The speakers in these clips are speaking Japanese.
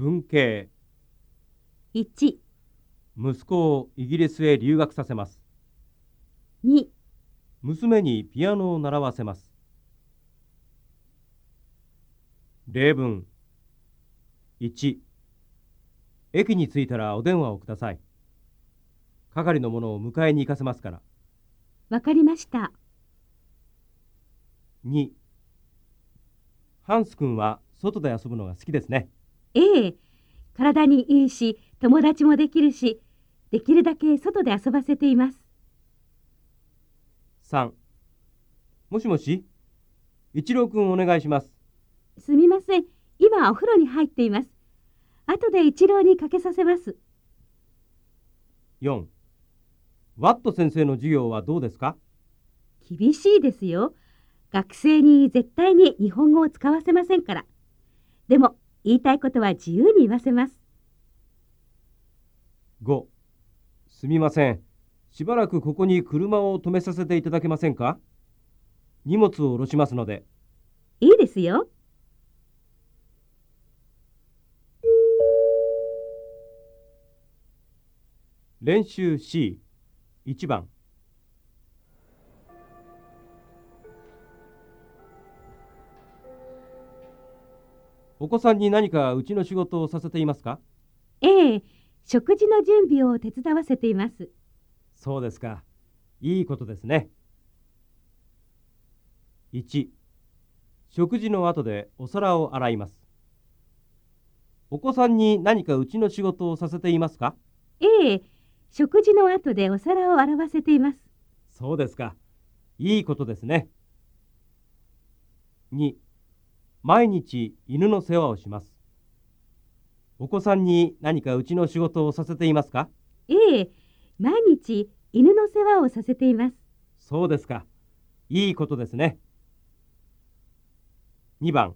文系。1、息子をイギリスへ留学させます。2、娘にピアノを習わせます。例文。1駅に着いたらお電話をください。係の者を迎えに行かせますから。わかりました。2ハンス君は外で遊ぶのが好きですねええ、体にいいし、友達もできるし、できるだけ外で遊ばせています。3もしもし？一郎君お願いしますすみません、今お風呂に入っています。後で一郎にかけさせます。4ワット先生の授業はどうですか？厳しいですよ。学生に絶対に日本語を使わせませんから。でも、言いたいことは自由に言わせます。5すみません。しばらくここに車を止めさせていただけませんか？荷物を下ろしますので。いいですよ。練習 C1 番お子さんに何かうちの仕事をさせていますか？ええ、食事の準備を手伝わせています。そうですかいいことですね1食事の後でお皿を洗いますお子さんに何かうちの仕事をさせていますか？ええ、食事の後でお皿を洗わせています。そうですか。いいことですね。2、毎日犬の世話をします。お子さんに何かうちの仕事をさせていますか？ええ、毎日犬の世話をさせています。そうですか。いいことですね。2番、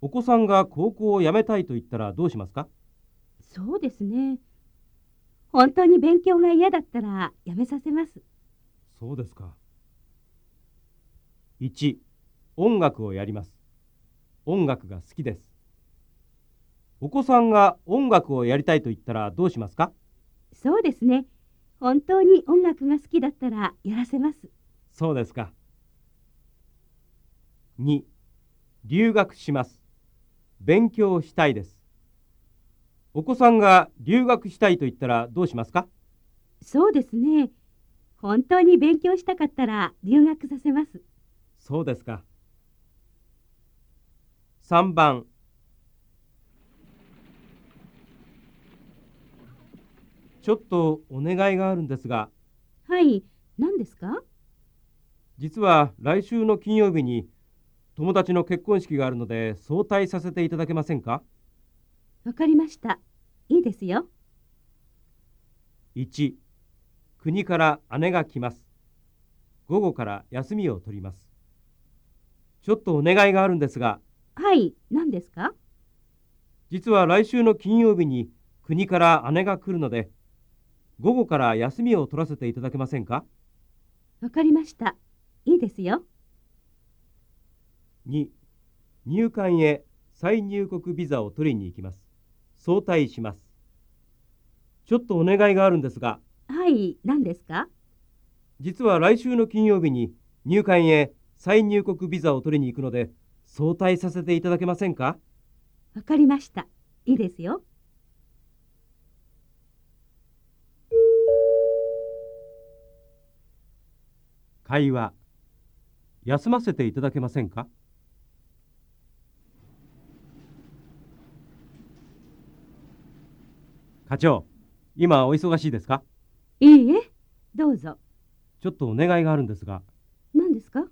お子さんが高校を辞めたいと言ったらどうしますか？そうですね。本当に勉強が嫌だったらやめさせます。そうですか。1、音楽をやります。音楽が好きです。お子さんが音楽をやりたいと言ったらどうしますか？そうですね。本当に音楽が好きだったらやらせます。そうですか。2、留学します。勉強したいです。お子さんが留学したいと言ったらどうしますか？そうですね。本当に勉強したかったら留学させます。そうですか。3番ちょっとお願いがあるんですがはい、何ですか？実は来週の金曜日に友達の結婚式があるので早退させていただけませんか？わかりました。いいですよ。1国から姉が来ます午後から休みを取りますちょっとお願いがあるんですがはい、何ですか？実は来週の金曜日に国から姉が来るので午後から休みを取らせていただけませんか？わかりました。いいですよ。2入管へ再入国ビザを取りに行きます早退します。ちょっとお願いがあるんですが。はい、何ですか？実は来週の金曜日に入管へ再入国ビザを取りに行くので早退させていただけませんか？わかりました。いいですよ。会話休ませていただけませんか？課長今お忙しいですか？いいえ、どうぞ。ちょっとお願いがあるんですが。何ですか？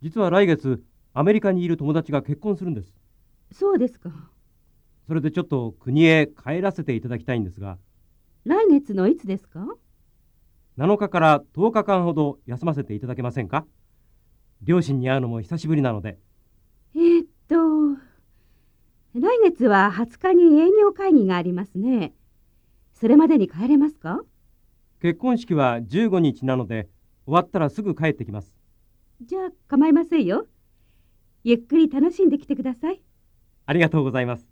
実は来月アメリカにいる友達が結婚するんです。そうですか。それでちょっと国へ帰らせていただきたいんですが。来月のいつですか？7日から10日間ほど休ませていただけませんか？両親に会うのも久しぶりなのでえーっと、来月は20日に営業会議がありますね。それまでに帰れますか？結婚式は15日なので終わったらすぐ帰ってきますじゃあ構いませんよ。ゆっくり楽しんできてください。ありがとうございます